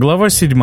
Глава 7.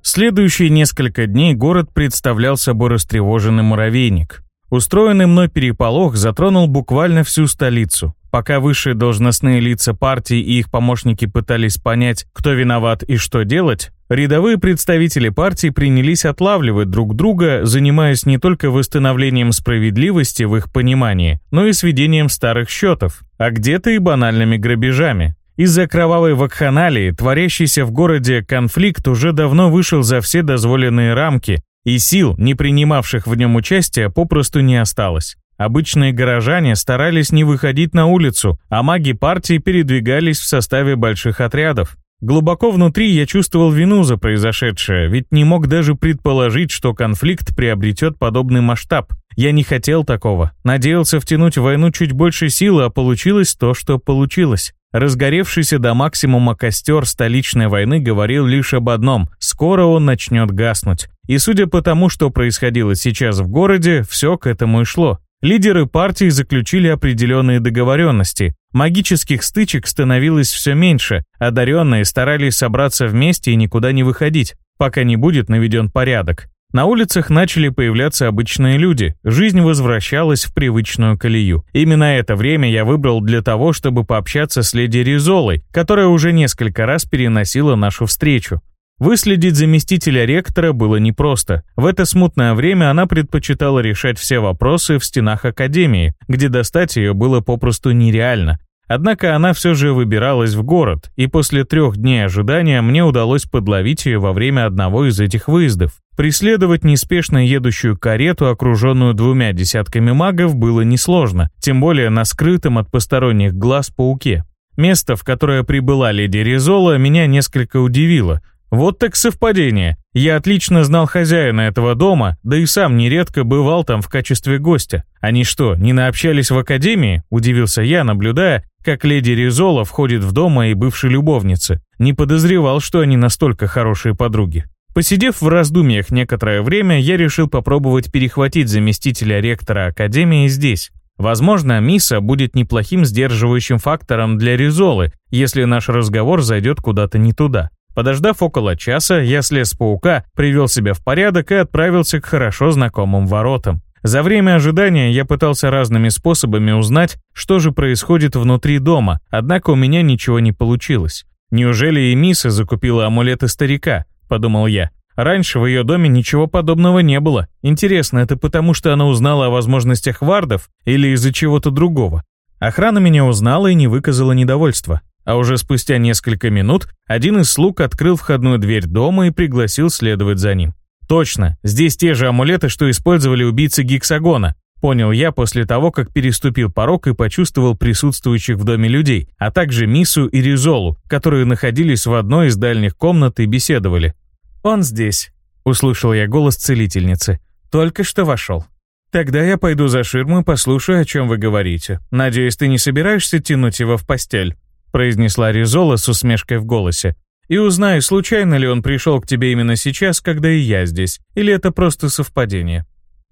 Следующие несколько дней город представлял собой растревоженный муравейник. Устроенный мной переполох затронул буквально всю столицу. Пока высшие должностные лица партии и их помощники пытались понять, кто виноват и что делать, рядовые представители партии принялись отлавливать друг друга, занимаясь не только восстановлением справедливости в их понимании, но и сведением старых счетов, а где-то и банальными грабежами. Из-за кровавой вакханалии, творящийся в городе конфликт уже давно вышел за все дозволенные рамки, и сил, не принимавших в нем участия, попросту не осталось. Обычные горожане старались не выходить на улицу, а маги партии передвигались в составе больших отрядов. Глубоко внутри я чувствовал вину за произошедшее, ведь не мог даже предположить, что конфликт приобретет подобный масштаб. Я не хотел такого. Надеялся втянуть в войну чуть больше силы, а получилось то, что получилось. Разгоревшийся до максимума костер столичной войны говорил лишь об одном – скоро он начнет гаснуть. И судя по тому, что происходило сейчас в городе, все к этому и шло. Лидеры партии заключили определенные договоренности. Магических стычек становилось все меньше, одаренные старались собраться вместе и никуда не выходить, пока не будет наведен порядок. На улицах начали появляться обычные люди, жизнь возвращалась в привычную колею. Именно это время я выбрал для того, чтобы пообщаться с леди Ризолой, которая уже несколько раз переносила нашу встречу. Выследить заместителя ректора было непросто. В это смутное время она предпочитала решать все вопросы в стенах академии, где достать ее было попросту нереально. Однако она все же выбиралась в город, и после трех дней ожидания мне удалось подловить ее во время одного из этих выездов. Преследовать неспешно едущую карету, окруженную двумя десятками магов, было несложно, тем более на скрытом от посторонних глаз пауке. Место, в которое прибыла леди Ризола, меня несколько удивило – вот так совпадение. Я отлично знал хозяина этого дома, да и сам нередко бывал там в качестве гостя. Они что, не наобщались в академии? Удивился я, наблюдая, как леди Ризола входит в дом моей бывшей любовницы. Не подозревал, что они настолько хорошие подруги. Посидев в раздумьях некоторое время, я решил попробовать перехватить заместителя ректора Академии здесь. Возможно, Миса будет неплохим сдерживающим фактором для Ризолы, если наш разговор зайдет куда-то не туда. Подождав около часа, я слез с паука, привел себя в порядок и отправился к хорошо знакомым воротам. За время ожидания я пытался разными способами узнать, что же происходит внутри дома, однако у меня ничего не получилось. «Неужели и Миса закупила амулеты старика?» – подумал я. Раньше в ее доме ничего подобного не было. Интересно, это потому, что она узнала о возможностях вардов или из-за чего-то другого? Охрана меня узнала и не выказала недовольства. А уже спустя несколько минут один из слуг открыл входную дверь дома и пригласил следовать за ним. Точно, здесь те же амулеты, что использовали убийцы Гексагона. Понял я после того, как переступил порог и почувствовал присутствующих в доме людей, а также Мису и Ризолу, которые находились в одной из дальних комнат и беседовали. «Он здесь», — услышал я голос целительницы. «Только что вошел». «Тогда я пойду за ширму и послушаю, о чем вы говорите. Надеюсь, ты не собираешься тянуть его в постель?» Произнесла Ризола с усмешкой в голосе. «И узнай, случайно ли он пришел к тебе именно сейчас, когда и я здесь, или это просто совпадение?»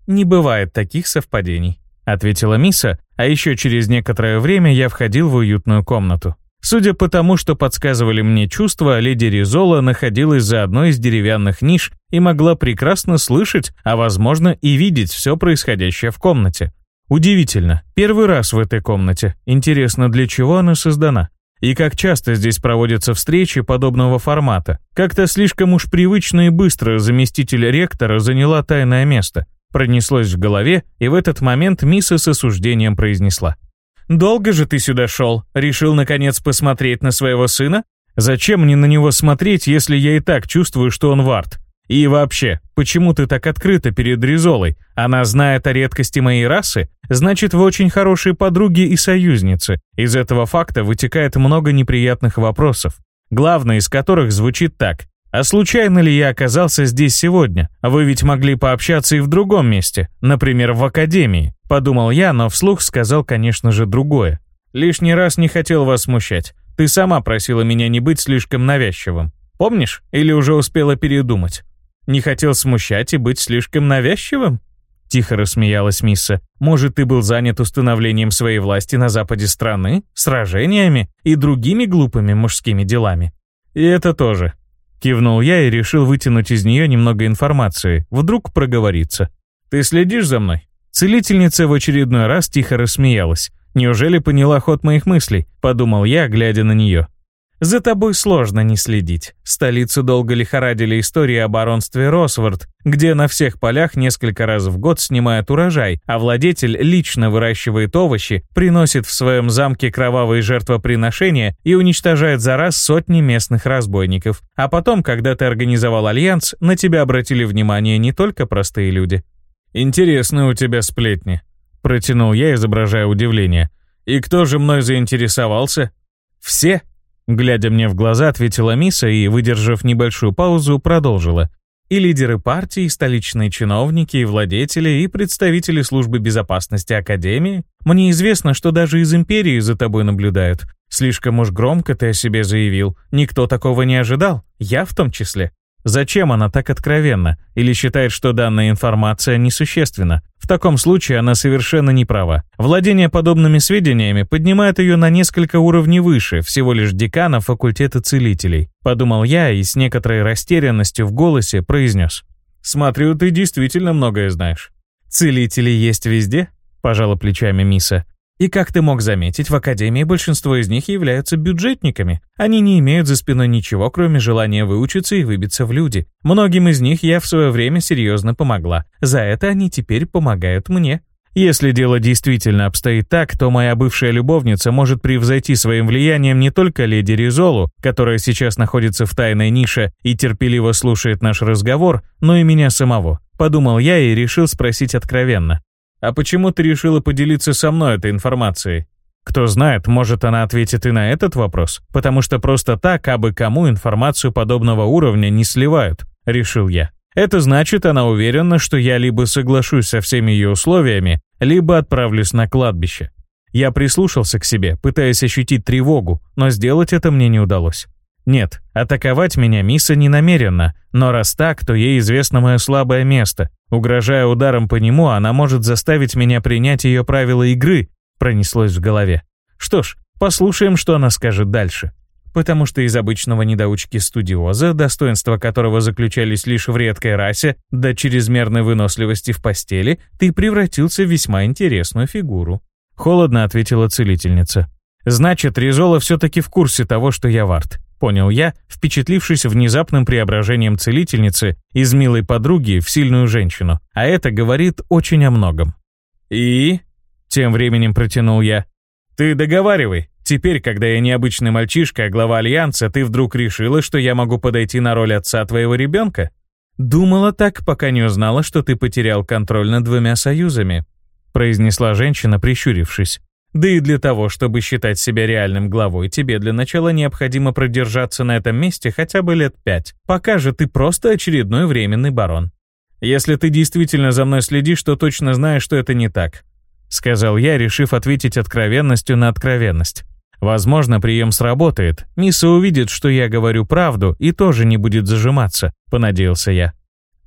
«Не бывает таких совпадений», — ответила Миса, а еще через некоторое время я входил в уютную комнату. Судя по тому, что подсказывали мне чувства, леди Ризола находилась за одной из деревянных ниш и могла прекрасно слышать, а возможно и видеть все происходящее в комнате. Удивительно, первый раз в этой комнате. Интересно, для чего она создана? И как часто здесь проводятся встречи подобного формата. Как-то слишком уж привычно и быстро заместитель ректора заняла тайное место. Пронеслось в голове, и в этот момент Миса с осуждением произнесла. «Долго же ты сюда шел? Решил, наконец, посмотреть на своего сына? Зачем мне на него смотреть, если я и так чувствую, что он вард? И вообще, почему ты так открыта перед Ризолой? Она знает о редкости моей расы? Значит, вы очень хорошие подруги и союзницы. Из этого факта вытекает много неприятных вопросов, главный из которых звучит так. А случайно ли я оказался здесь сегодня? Вы ведь могли пообщаться и в другом месте, например, в академии. Подумал я, но вслух сказал, конечно же, другое. Лишний раз не хотел вас смущать. Ты сама просила меня не быть слишком навязчивым. Помнишь? Или уже успела передумать? Не хотел смущать и быть слишком навязчивым? Тихо рассмеялась Мисса. «Может, ты был занят установлением своей власти на западе страны, сражениями и другими глупыми мужскими делами?» «И это тоже». Кивнул я и решил вытянуть из нее немного информации. Вдруг проговорится. «Ты следишь за мной?» Целительница в очередной раз тихо рассмеялась. «Неужели поняла ход моих мыслей?» — подумал я, глядя на нее. За тобой сложно не следить. Столицу долго лихорадили истории о баронстве Росворд, где на всех полях несколько раз в год снимают урожай, а владетель лично выращивает овощи, приносит в своем замке кровавые жертвоприношения и уничтожает за раз сотни местных разбойников. А потом, когда ты организовал альянс, на тебя обратили внимание не только простые люди. «Интересные у тебя сплетни», — протянул я, изображая удивление. «И кто же мной заинтересовался?» «Все», Глядя мне в глаза, ответила Миса и, выдержав небольшую паузу, продолжила. И лидеры партии, и столичные чиновники, и владетели, и представители службы безопасности Академии. Мне известно, что даже из Империи за тобой наблюдают. Слишком уж громко ты о себе заявил. Никто такого не ожидал, я в том числе. Зачем она так откровенна? Или считает, что данная информация несущественна? В таком случае она совершенно не права. Владение подобными сведениями поднимает ее на несколько уровней выше, всего лишь декана факультета целителей. Подумал я и с некоторой растерянностью в голосе произнес. «Смотрю, ты действительно многое знаешь». «Целители есть везде?» – пожала плечами Миса. И как ты мог заметить, в Академии большинство из них являются бюджетниками. Они не имеют за спиной ничего, кроме желания выучиться и выбиться в люди. Многим из них я в свое время серьезно помогла. За это они теперь помогают мне. Если дело действительно обстоит так, то моя бывшая любовница может превзойти своим влиянием не только леди Ризолу, которая сейчас находится в тайной нише и терпеливо слушает наш разговор, но и меня самого. Подумал я и решил спросить откровенно. «А почему ты решила поделиться со мной этой информацией?» Кто знает, может она ответит и на этот вопрос, потому что просто так, абы кому информацию подобного уровня не сливают, решил я. Это значит, она уверена, что я либо соглашусь со всеми ее условиями, либо отправлюсь на кладбище. Я прислушался к себе, пытаясь ощутить тревогу, но сделать это мне не удалось. Нет, атаковать меня Миса не намерена, но раз так, то ей известно мое слабое место. Угрожая ударом по нему, она может заставить меня принять ее правила игры, пронеслось в голове. Что ж, послушаем, что она скажет дальше. Потому что из обычного недоучки-студиоза, достоинства которого заключались лишь в редкой расе, до чрезмерной выносливости в постели, ты превратился в весьма интересную фигуру. Холодно ответила целительница. Значит, Ризола все-таки в курсе того, что я вард. Понял я, впечатлившись внезапным преображением целительницы из милой подруги в сильную женщину. А это говорит очень о многом. «И?» — тем временем протянул я. «Ты договаривай. Теперь, когда я необычный мальчишка, а глава Альянса, ты вдруг решила, что я могу подойти на роль отца твоего ребенка?» «Думала так, пока не узнала, что ты потерял контроль над двумя союзами», произнесла женщина, прищурившись. Да и для того, чтобы считать себя реальным главой, тебе для начала необходимо продержаться на этом месте хотя бы лет пять. Пока же ты просто очередной временный барон. Если ты действительно за мной следишь, то точно знаешь, что это не так. Сказал я, решив ответить откровенностью на откровенность. Возможно, прием сработает. Мисса увидит, что я говорю правду, и тоже не будет зажиматься, понадеялся я.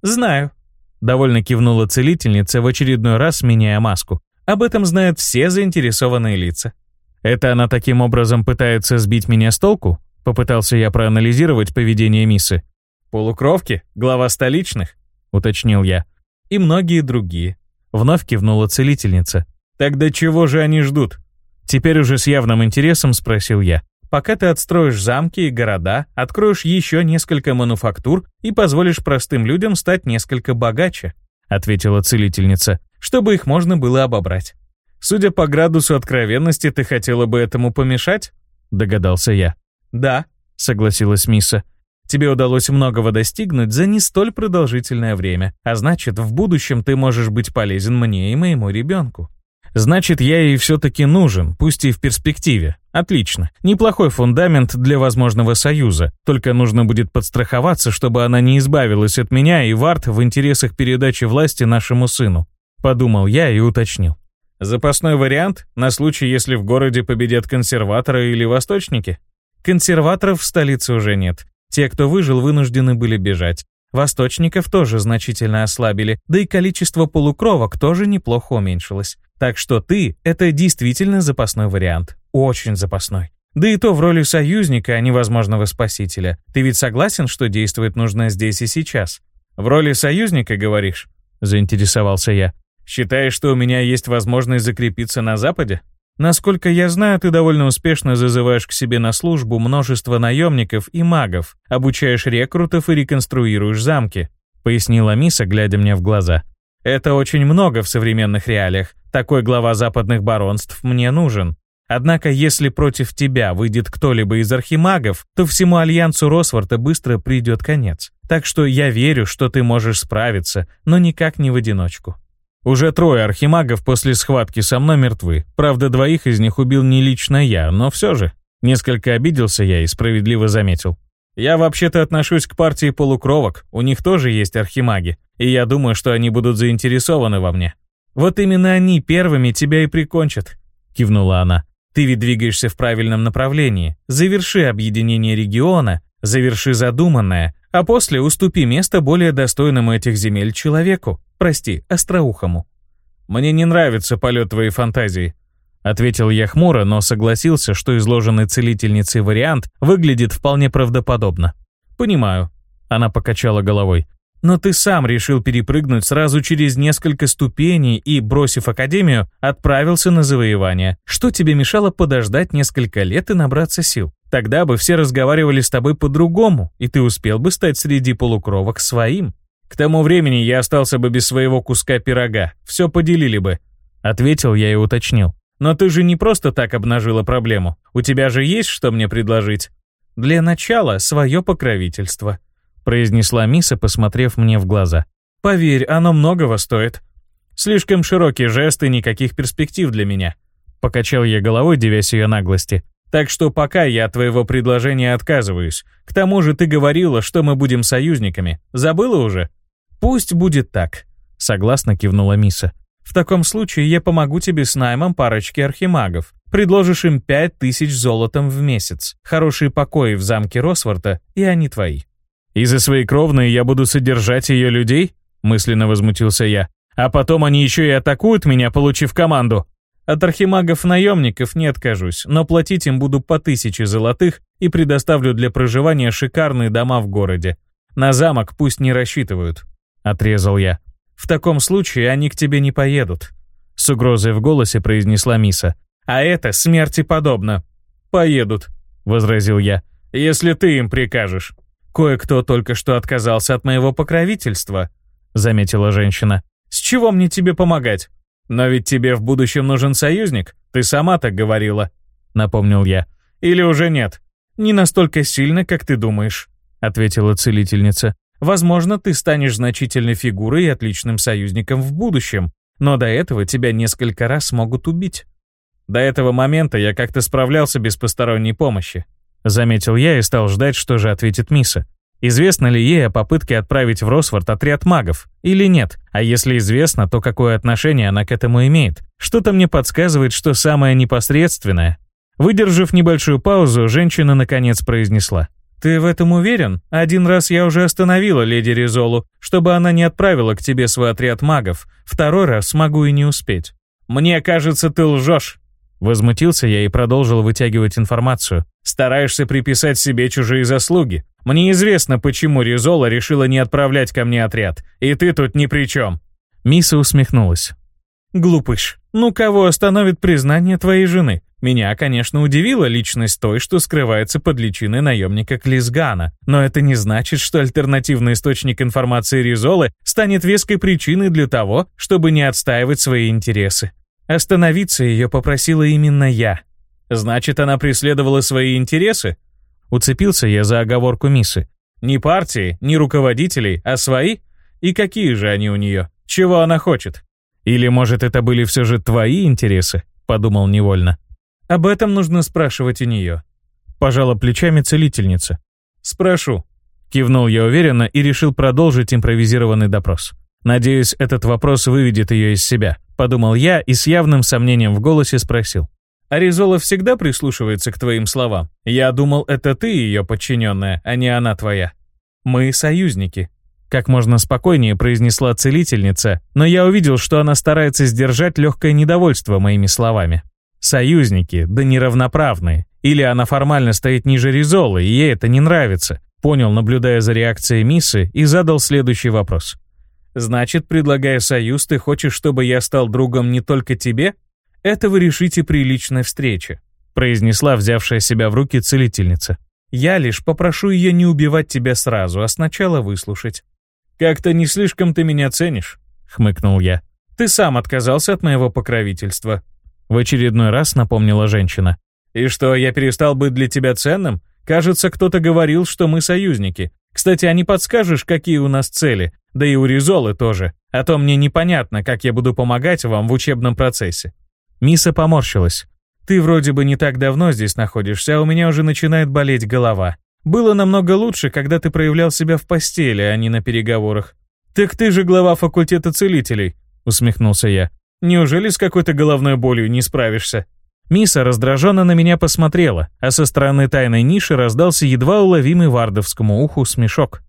«Знаю», — довольно кивнула целительница в очередной раз, меняя маску. Об этом знают все заинтересованные лица. Это она таким образом пытается сбить меня с толку? Попытался я проанализировать поведение Миссы. «Полукровки? Глава столичных?» — уточнил я. «И многие другие». Вновь кивнула целительница. «Тогда чего же они ждут?» Теперь уже с явным интересом спросил я. «Пока ты отстроишь замки и города, откроешь еще несколько мануфактур и позволишь простым людям стать несколько богаче», — ответила целительница чтобы их можно было обобрать. Судя по градусу откровенности, ты хотела бы этому помешать? Догадался я. Да, согласилась Миса. Тебе удалось многого достигнуть за не столь продолжительное время, а значит, в будущем ты можешь быть полезен мне и моему ребенку. Значит, я ей все-таки нужен, пусть и в перспективе. Отлично. Неплохой фундамент для возможного союза. Только нужно будет подстраховаться, чтобы она не избавилась от меня и Варт в интересах передачи власти нашему сыну. Подумал я и уточнил. Запасной вариант на случай, если в городе победят консерваторы или восточники? Консерваторов в столице уже нет. Те, кто выжил, вынуждены были бежать. Восточников тоже значительно ослабили, да и количество полукровок тоже неплохо уменьшилось. Так что ты — это действительно запасной вариант. Очень запасной. Да и то в роли союзника, а не возможного спасителя. Ты ведь согласен, что действовать нужно здесь и сейчас? В роли союзника, говоришь? Заинтересовался я. Считаешь, что у меня есть возможность закрепиться на Западе? Насколько я знаю, ты довольно успешно зазываешь к себе на службу множество наемников и магов, обучаешь рекрутов и реконструируешь замки», — пояснила Миса, глядя мне в глаза. «Это очень много в современных реалиях. Такой глава западных баронств мне нужен. Однако, если против тебя выйдет кто-либо из архимагов, то всему альянсу Росворта быстро придет конец. Так что я верю, что ты можешь справиться, но никак не в одиночку. Уже трое архимагов после схватки со мной мертвы. Правда, двоих из них убил не лично я, но все же. Несколько обиделся я и справедливо заметил. Я вообще-то отношусь к партии полукровок, у них тоже есть архимаги, и я думаю, что они будут заинтересованы во мне. Вот именно они первыми тебя и прикончат, кивнула она. Ты ведь двигаешься в правильном направлении. Заверши объединение региона, заверши задуманное, а после уступи место более достойному этих земель человеку, прости, остроухому. Мне не нравится полет твоей фантазии, ответил я хмуро, но согласился, что изложенный целительницей вариант выглядит вполне правдоподобно. Понимаю. Она покачала головой. Но ты сам решил перепрыгнуть сразу через несколько ступеней и, бросив академию, отправился на завоевание. Что тебе мешало подождать несколько лет и набраться сил? Тогда бы все разговаривали с тобой по-другому, и ты успел бы стать среди полукровок своим. К тому времени я остался бы без своего куска пирога, все поделили бы. Ответил я и уточнил. Но ты же не просто так обнажила проблему. У тебя же есть что мне предложить? Для начала свое покровительство произнесла Миса, посмотрев мне в глаза. «Поверь, оно многого стоит. Слишком широкий жест и никаких перспектив для меня». Покачал я головой, девясь ее наглости. «Так что пока я от твоего предложения отказываюсь. К тому же ты говорила, что мы будем союзниками. Забыла уже?» «Пусть будет так», — согласно кивнула Миса. «В таком случае я помогу тебе с наймом парочки архимагов. Предложишь им пять тысяч золотом в месяц, хорошие покои в замке Росворта, и они твои». «И за свои кровные я буду содержать ее людей?» — мысленно возмутился я. «А потом они еще и атакуют меня, получив команду». От архимагов-наемников не откажусь, но платить им буду по тысяче золотых и предоставлю для проживания шикарные дома в городе. На замок пусть не рассчитывают», — отрезал я. «В таком случае они к тебе не поедут», — с угрозой в голосе произнесла Миса. «А это смерти подобно». «Поедут», — возразил я, — «если ты им прикажешь». «Кое-кто только что отказался от моего покровительства», — заметила женщина. «С чего мне тебе помогать? Но ведь тебе в будущем нужен союзник, ты сама так говорила», — напомнил я. «Или уже нет?» «Не настолько сильно, как ты думаешь», — ответила целительница. «Возможно, ты станешь значительной фигурой и отличным союзником в будущем, но до этого тебя несколько раз могут убить». До этого момента я как-то справлялся без посторонней помощи. Заметил я и стал ждать, что же ответит Миса. Известно ли ей о попытке отправить в Росфорд отряд магов? Или нет? А если известно, то какое отношение она к этому имеет? Что-то мне подсказывает, что самое непосредственное. Выдержав небольшую паузу, женщина наконец произнесла. «Ты в этом уверен? Один раз я уже остановила леди Ризолу, чтобы она не отправила к тебе свой отряд магов. Второй раз могу и не успеть». «Мне кажется, ты лжешь», Возмутился я и продолжил вытягивать информацию. «Стараешься приписать себе чужие заслуги. Мне известно, почему Ризола решила не отправлять ко мне отряд. И ты тут ни при чем». Миса усмехнулась. «Глупыш, ну кого остановит признание твоей жены? Меня, конечно, удивила личность той, что скрывается под личиной наемника Клизгана, но это не значит, что альтернативный источник информации Ризолы станет веской причиной для того, чтобы не отстаивать свои интересы. Остановиться ее попросила именно я. Значит, она преследовала свои интересы? Уцепился я за оговорку Мисы. Не партии, не руководителей, а свои? И какие же они у нее? Чего она хочет? Или, может, это были все же твои интересы? Подумал невольно. Об этом нужно спрашивать у нее. Пожала плечами целительница. Спрошу. Кивнул я уверенно и решил продолжить импровизированный допрос. Надеюсь, этот вопрос выведет ее из себя, подумал я и с явным сомнением в голосе спросил. Аризола всегда прислушивается к твоим словам. Я думал, это ты ее подчиненная, а не она твоя. Мы союзники, Как можно спокойнее произнесла целительница, но я увидел, что она старается сдержать легкое недовольство моими словами. Союзники, да неравноправные. Или она формально стоит ниже Ризолы, и ей это не нравится. Понял, наблюдая за реакцией Миссы, и задал следующий вопрос. «Значит, предлагая союз, ты хочешь, чтобы я стал другом не только тебе? Это вы решите при личной встрече», произнесла взявшая себя в руки целительница. «Я лишь попрошу ее не убивать тебя сразу, а сначала выслушать». «Как-то не слишком ты меня ценишь», — хмыкнул я. «Ты сам отказался от моего покровительства». В очередной раз напомнила женщина. «И что, я перестал быть для тебя ценным? Кажется, кто-то говорил, что мы союзники. Кстати, а не подскажешь, какие у нас цели? Да и у Ризолы тоже. А то мне непонятно, как я буду помогать вам в учебном процессе». Миса поморщилась. «Ты вроде бы не так давно здесь находишься, а у меня уже начинает болеть голова. Было намного лучше, когда ты проявлял себя в постели, а не на переговорах». «Так ты же глава факультета целителей», — усмехнулся я. «Неужели с какой-то головной болью не справишься?» Миса раздраженно на меня посмотрела, а со стороны тайной ниши раздался едва уловимый вардовскому уху смешок.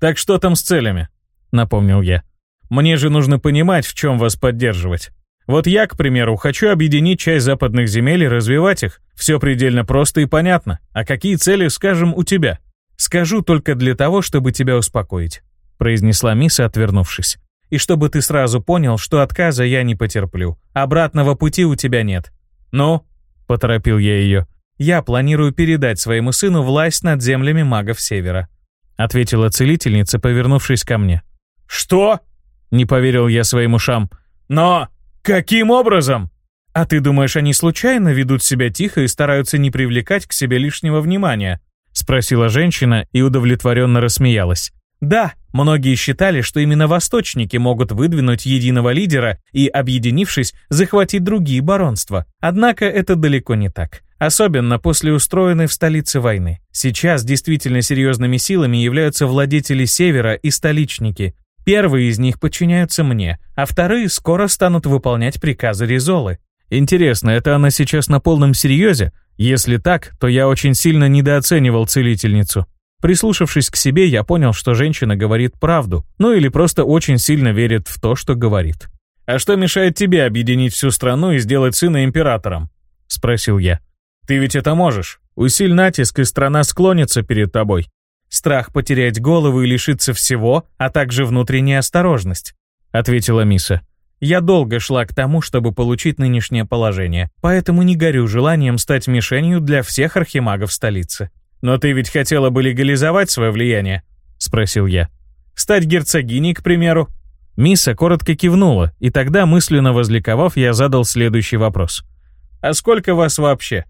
«Так что там с целями?» — напомнил я. «Мне же нужно понимать, в чем вас поддерживать. Вот я, к примеру, хочу объединить часть западных земель и развивать их. Все предельно просто и понятно. А какие цели, скажем, у тебя? Скажу только для того, чтобы тебя успокоить», — произнесла Миса, отвернувшись. «И чтобы ты сразу понял, что отказа я не потерплю. Обратного пути у тебя нет. Ну?» — поторопил я ее. «Я планирую передать своему сыну власть над землями магов Севера», — ответила целительница, повернувшись ко мне. «Что?» — не поверил я своим ушам. «Но...» «Каким образом?» «А ты думаешь, они случайно ведут себя тихо и стараются не привлекать к себе лишнего внимания?» — спросила женщина и удовлетворенно рассмеялась. «Да, многие считали, что именно восточники могут выдвинуть единого лидера и, объединившись, захватить другие баронства. Однако это далеко не так. Особенно после устроенной в столице войны. Сейчас действительно серьезными силами являются владетели Севера и столичники, Первые из них подчиняются мне, а вторые скоро станут выполнять приказы Ризолы. Интересно, это она сейчас на полном серьезе? Если так, то я очень сильно недооценивал целительницу. Прислушавшись к себе, я понял, что женщина говорит правду, ну или просто очень сильно верит в то, что говорит. «А что мешает тебе объединить всю страну и сделать сына императором?» — спросил я. «Ты ведь это можешь. Усиль натиск, и страна склонится перед тобой. Страх потерять голову и лишиться всего, а также внутренняя осторожность», — ответила Миса. «Я долго шла к тому, чтобы получить нынешнее положение, поэтому не горю желанием стать мишенью для всех архимагов столицы». «Но ты ведь хотела бы легализовать свое влияние?» — спросил я. «Стать герцогиней, к примеру?» Миса коротко кивнула, и тогда, мысленно возликовав, я задал следующий вопрос. «А сколько вас вообще?»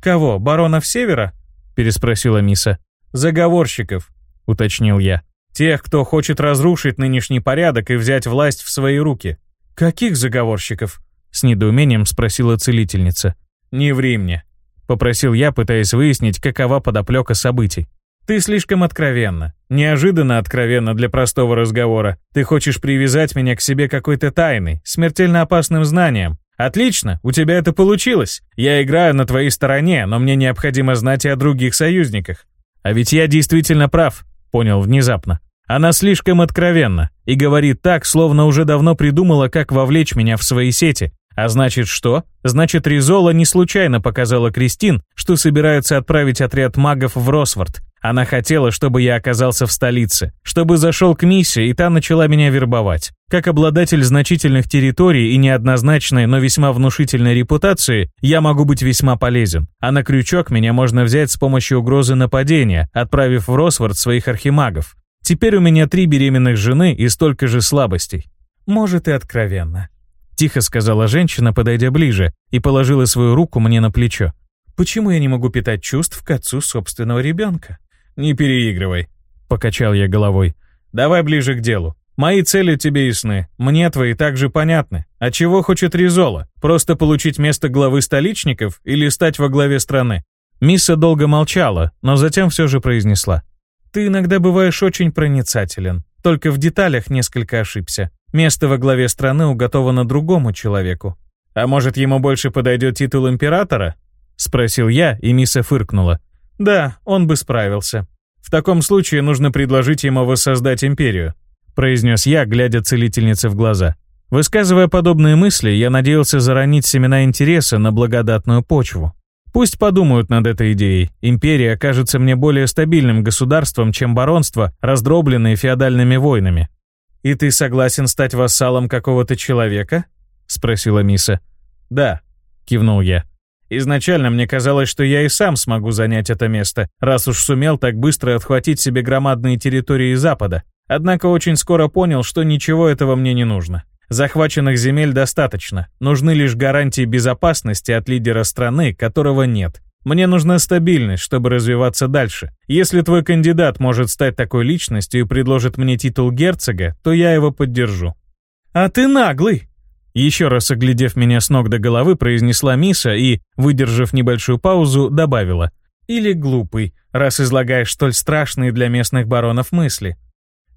«Кого, баронов Севера?» — переспросила Миса. «Заговорщиков», — уточнил я. «Тех, кто хочет разрушить нынешний порядок и взять власть в свои руки». «Каких заговорщиков?» — с недоумением спросила целительница. «Не ври мне», — попросил я, пытаясь выяснить, какова подоплека событий. «Ты слишком откровенна. Неожиданно откровенно для простого разговора. Ты хочешь привязать меня к себе какой-то тайной, смертельно опасным знанием. Отлично, у тебя это получилось. Я играю на твоей стороне, но мне необходимо знать и о других союзниках. А ведь я действительно прав, понял внезапно. Она слишком откровенна и говорит так, словно уже давно придумала, как вовлечь меня в свои сети. А значит что? Значит, Ризола не случайно показала Кристин, что собирается отправить отряд магов в Росфорд. Она хотела, чтобы я оказался в столице, чтобы зашел к миссии, и та начала меня вербовать. Как обладатель значительных территорий и неоднозначной, но весьма внушительной репутации, я могу быть весьма полезен. А на крючок меня можно взять с помощью угрозы нападения, отправив в Росфорд своих архимагов. Теперь у меня три беременных жены и столько же слабостей. Может и откровенно. Тихо сказала женщина, подойдя ближе, и положила свою руку мне на плечо. Почему я не могу питать чувств к отцу собственного ребенка? «Не переигрывай», — покачал я головой. «Давай ближе к делу. Мои цели тебе ясны, мне твои также понятны. А чего хочет Ризола? Просто получить место главы столичников или стать во главе страны?» Мисса долго молчала, но затем все же произнесла. «Ты иногда бываешь очень проницателен, только в деталях несколько ошибся. Место во главе страны уготовано другому человеку. А может, ему больше подойдет титул императора?» Спросил я, и Мисса фыркнула. «Да, он бы справился. В таком случае нужно предложить ему воссоздать империю. произнес я, глядя целительнице в глаза. Высказывая подобные мысли, я надеялся заронить семена интереса на благодатную почву. Пусть подумают над этой идеей. Империя окажется мне более стабильным государством, чем баронство, раздробленное феодальными войнами. «И ты согласен стать вассалом какого-то человека?» — спросила Миса. «Да», — кивнул я. «Изначально мне казалось, что я и сам смогу занять это место, раз уж сумел так быстро отхватить себе громадные территории Запада. Однако очень скоро понял, что ничего этого мне не нужно. Захваченных земель достаточно. Нужны лишь гарантии безопасности от лидера страны, которого нет. Мне нужна стабильность, чтобы развиваться дальше. Если твой кандидат может стать такой личностью и предложит мне титул герцога, то я его поддержу». «А ты наглый!» Еще раз оглядев меня с ног до головы, произнесла Миса и, выдержав небольшую паузу, добавила. «Или глупый, раз излагаешь столь страшные для местных баронов мысли.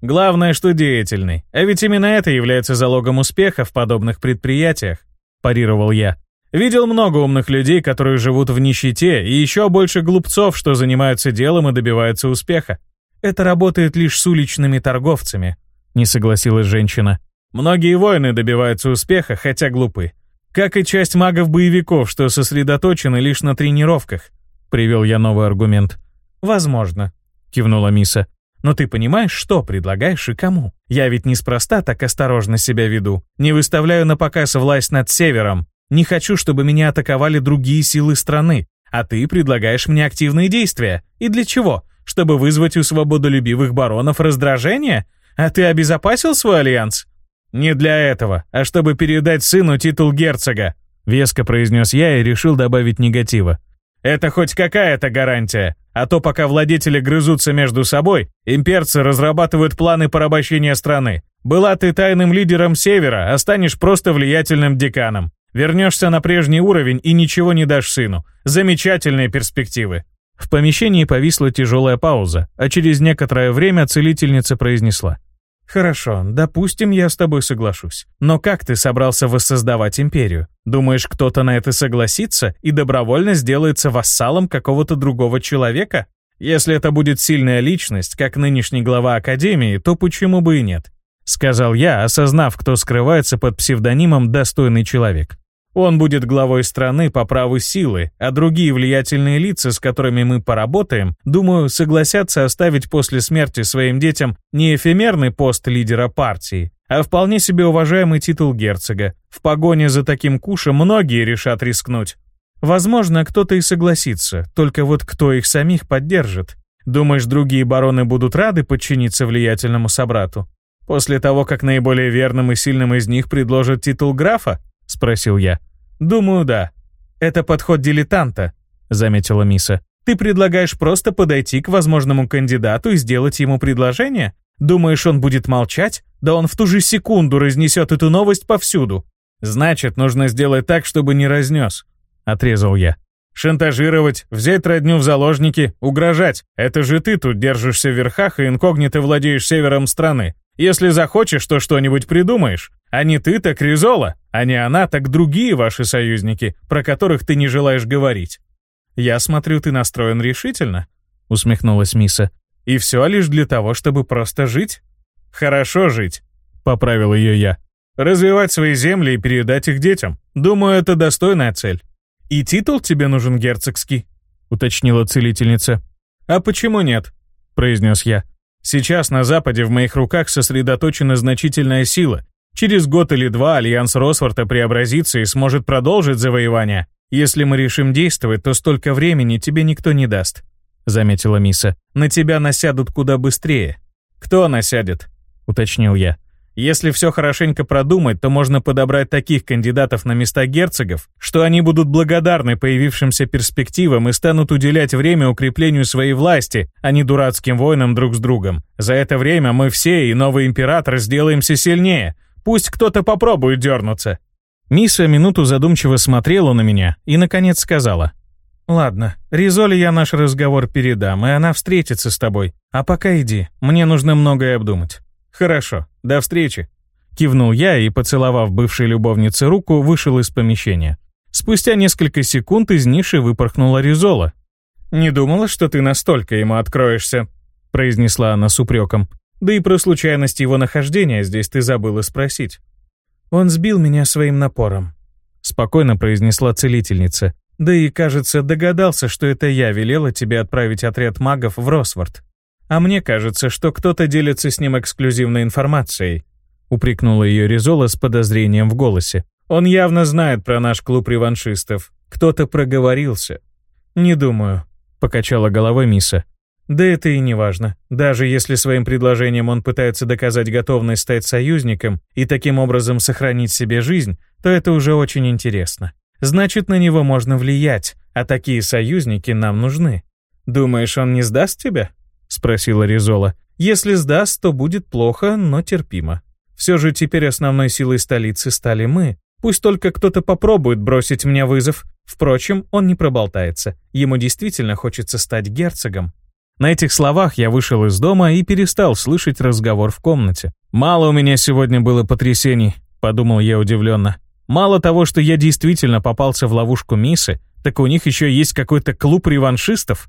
Главное, что деятельный. А ведь именно это является залогом успеха в подобных предприятиях, парировал я. Видел много умных людей, которые живут в нищете, и еще больше глупцов, что занимаются делом и добиваются успеха. Это работает лишь с уличными торговцами, не согласилась женщина. Многие воины добиваются успеха, хотя глупы. Как и часть магов-боевиков, что сосредоточены лишь на тренировках. Привел я новый аргумент. Возможно, кивнула Миса. Но ты понимаешь, что предлагаешь и кому? Я ведь неспроста так осторожно себя веду. Не выставляю на показ власть над Севером. Не хочу, чтобы меня атаковали другие силы страны. А ты предлагаешь мне активные действия. И для чего? Чтобы вызвать у свободолюбивых баронов раздражение? А ты обезопасил свой альянс? Не для этого, а чтобы передать сыну титул герцога. Веско произнес я и решил добавить негатива. Это хоть какая-то гарантия. А то пока владетели грызутся между собой, имперцы разрабатывают планы порабощения страны. Была ты тайным лидером Севера, а станешь просто влиятельным деканом. Вернешься на прежний уровень и ничего не дашь сыну. Замечательные перспективы». В помещении повисла тяжелая пауза, а через некоторое время целительница произнесла. «Хорошо, допустим, я с тобой соглашусь. Но как ты собрался воссоздавать империю? Думаешь, кто-то на это согласится и добровольно сделается вассалом какого-то другого человека? Если это будет сильная личность, как нынешний глава Академии, то почему бы и нет?» Сказал я, осознав, кто скрывается под псевдонимом «достойный человек». Он будет главой страны по праву силы, а другие влиятельные лица, с которыми мы поработаем, думаю, согласятся оставить после смерти своим детям не эфемерный пост лидера партии, а вполне себе уважаемый титул герцога. В погоне за таким кушем многие решат рискнуть. Возможно, кто-то и согласится, только вот кто их самих поддержит? Думаешь, другие бароны будут рады подчиниться влиятельному собрату? После того, как наиболее верным и сильным из них предложат титул графа? — спросил я. «Думаю, да. Это подход дилетанта», — заметила Миса. «Ты предлагаешь просто подойти к возможному кандидату и сделать ему предложение? Думаешь, он будет молчать? Да он в ту же секунду разнесет эту новость повсюду». «Значит, нужно сделать так, чтобы не разнес», — отрезал я. «Шантажировать, взять родню в заложники, угрожать. Это же ты тут держишься в верхах и инкогнито владеешь севером страны. Если захочешь, то что-нибудь придумаешь. А не ты, так Ризола, а не она, так другие ваши союзники, про которых ты не желаешь говорить. Я смотрю, ты настроен решительно, усмехнулась Миса. И все лишь для того, чтобы просто жить? Хорошо жить, поправил ее я. Развивать свои земли и передать их детям. Думаю, это достойная цель. И титул тебе нужен герцогский, уточнила целительница. А почему нет? произнес я. Сейчас на Западе в моих руках сосредоточена значительная сила, Через год или два Альянс Росфорта преобразится и сможет продолжить завоевание. Если мы решим действовать, то столько времени тебе никто не даст», — заметила Миса. «На тебя насядут куда быстрее». «Кто насядет?» — уточнил я. «Если все хорошенько продумать, то можно подобрать таких кандидатов на места герцогов, что они будут благодарны появившимся перспективам и станут уделять время укреплению своей власти, а не дурацким войнам друг с другом. За это время мы все и новый император сделаемся сильнее, Пусть кто-то попробует дернуться». Миса минуту задумчиво смотрела на меня и, наконец, сказала. «Ладно, Ризоли я наш разговор передам, и она встретится с тобой. А пока иди, мне нужно многое обдумать». «Хорошо, до встречи». Кивнул я и, поцеловав бывшей любовнице руку, вышел из помещения. Спустя несколько секунд из ниши выпорхнула Ризола. «Не думала, что ты настолько ему откроешься», — произнесла она с упреком. Да и про случайность его нахождения здесь ты забыла спросить. Он сбил меня своим напором, спокойно произнесла целительница. Да и, кажется, догадался, что это я велела тебе отправить отряд магов в Росвард. А мне кажется, что кто-то делится с ним эксклюзивной информацией. Упрекнула ее Ризола с подозрением в голосе. Он явно знает про наш клуб реваншистов. Кто-то проговорился. Не думаю, покачала головой Миса. Да это и не важно. Даже если своим предложением он пытается доказать готовность стать союзником и таким образом сохранить себе жизнь, то это уже очень интересно. Значит, на него можно влиять, а такие союзники нам нужны. Думаешь, он не сдаст тебя? Спросила Ризола. Если сдаст, то будет плохо, но терпимо. Все же теперь основной силой столицы стали мы. Пусть только кто-то попробует бросить мне вызов. Впрочем, он не проболтается. Ему действительно хочется стать герцогом. На этих словах я вышел из дома и перестал слышать разговор в комнате. «Мало у меня сегодня было потрясений», — подумал я удивленно. «Мало того, что я действительно попался в ловушку Мисы, так у них еще есть какой-то клуб реваншистов.